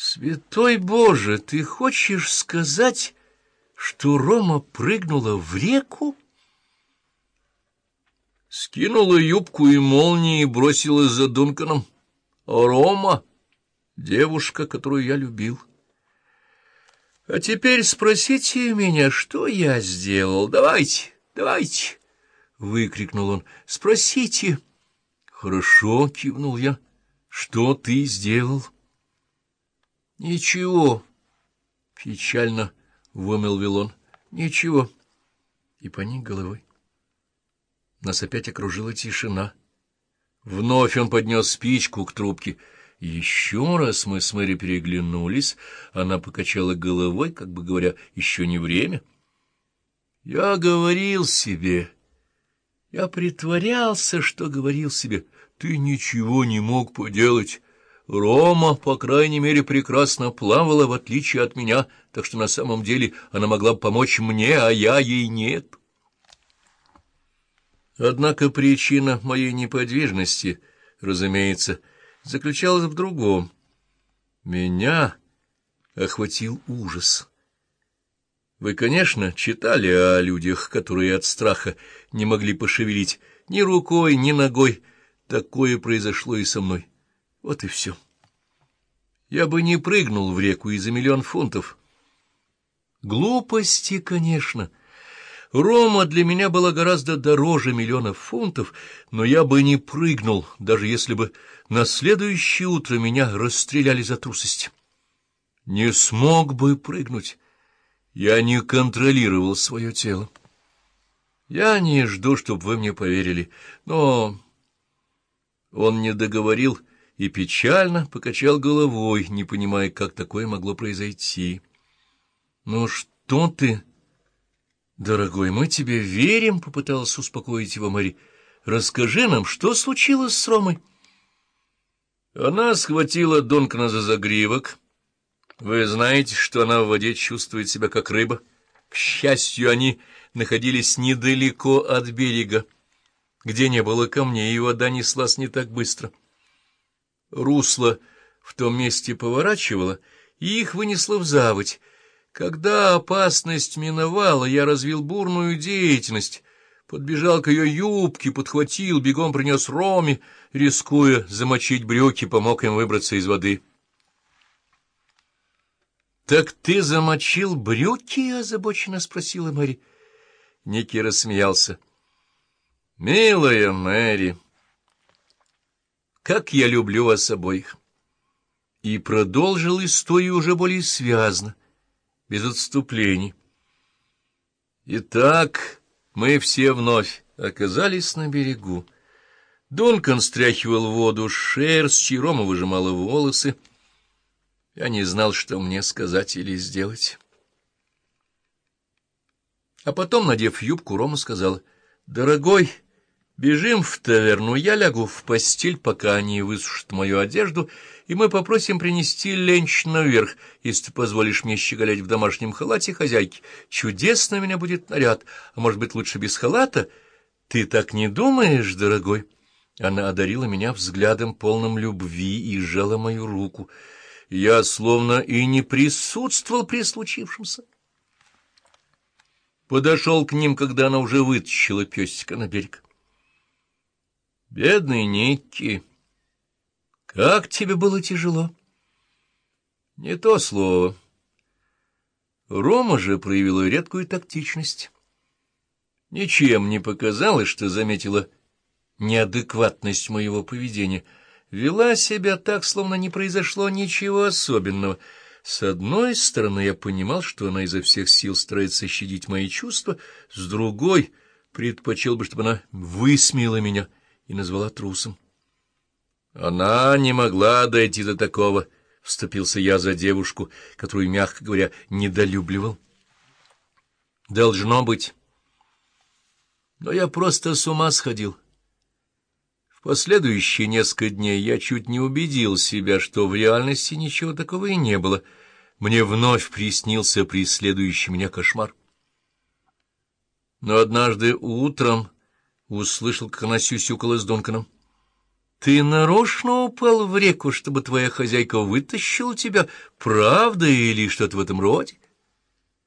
Святой Боже, ты хочешь сказать, что Рома прыгнула в реку? Скинула юбку и молнии и бросилась за Дунканом. Рома — девушка, которую я любил. А теперь спросите меня, что я сделал. Давайте, давайте, — выкрикнул он. Спросите. Хорошо, — кивнул я. Что ты сделал? —— Ничего, — печально вымолвил он. — Ничего. И поник головой. Нас опять окружила тишина. Вновь он поднес спичку к трубке. Еще раз мы с Мэри переглянулись. Она покачала головой, как бы говоря, еще не время. Я говорил себе... Я притворялся, что говорил себе. Ты ничего не мог поделать. Рома, по крайней мере, прекрасно плавала, в отличие от меня, так что на самом деле она могла помочь мне, а я ей нет. Однако причина моей неподвижности, разумеется, заключалась в другом. Меня охватил ужас. Вы, конечно, читали о людях, которые от страха не могли пошевелить ни рукой, ни ногой. Такое произошло и со мной. Вот и все. Я бы не прыгнул в реку и за миллион фунтов. Глупости, конечно. Рома для меня была гораздо дороже миллионов фунтов, но я бы не прыгнул, даже если бы на следующее утро меня расстреляли за трусость. Не смог бы прыгнуть. Я не контролировал свое тело. Я не жду, чтобы вы мне поверили, но... Он не договорил и печально покачал головой, не понимая, как такое могло произойти. — Ну что ты, дорогой, мы тебе верим, — попыталась успокоить его Мэри. — Расскажи нам, что случилось с Ромой? Она схватила Донкана за загривок. Вы знаете, что она в воде чувствует себя как рыба. К счастью, они находились недалеко от берега, где не было камней, и вода неслась не так быстро. — Русло в том месте поворачивало, и их вынесло в заводь. Когда опасность миновала, я развил бурную деятельность, подбежал к ее юбке, подхватил, бегом принес Роме, рискуя замочить брюки, помог им выбраться из воды. — Так ты замочил брюки? — озабоченно спросила Мэри. Ники рассмеялся. — Милая Мэри! — как я люблю вас обоих! И продолжил историю уже более связно, без отступлений. Итак, мы все вновь оказались на берегу. Дункан стряхивал воду с шерсти, Рома выжимала волосы. Я не знал, что мне сказать или сделать. А потом, надев юбку, Рома сказал, «Дорогой, — Бежим в таверну, я лягу в постель, пока они высушат мою одежду, и мы попросим принести ленч наверх, если ты позволишь мне щеголять в домашнем халате хозяйки. Чудесно у меня будет наряд, а может быть лучше без халата? Ты так не думаешь, дорогой?» Она одарила меня взглядом полным любви и сжала мою руку. Я словно и не присутствовал при случившемся. Подошел к ним, когда она уже вытащила песика на берег. Бедный Никки, как тебе было тяжело? Не то слово. Рома же проявила редкую тактичность. Ничем не показалось, что заметила неадекватность моего поведения. Вела себя так, словно не произошло ничего особенного. С одной стороны, я понимал, что она изо всех сил старается щадить мои чувства, с другой — предпочел бы, чтобы она высмеяла меня — и назвала трусом. Она не могла дойти до такого, — вступился я за девушку, которую, мягко говоря, недолюбливал. Должно быть. Но я просто с ума сходил. В последующие несколько дней я чуть не убедил себя, что в реальности ничего такого и не было. Мне вновь приснился преследующий меня кошмар. Но однажды утром услышал, как она сюсюкала с Дунканом. Ты нарочно упал в реку, чтобы твоя хозяйка вытащила тебя, правда или что-то в этом роде?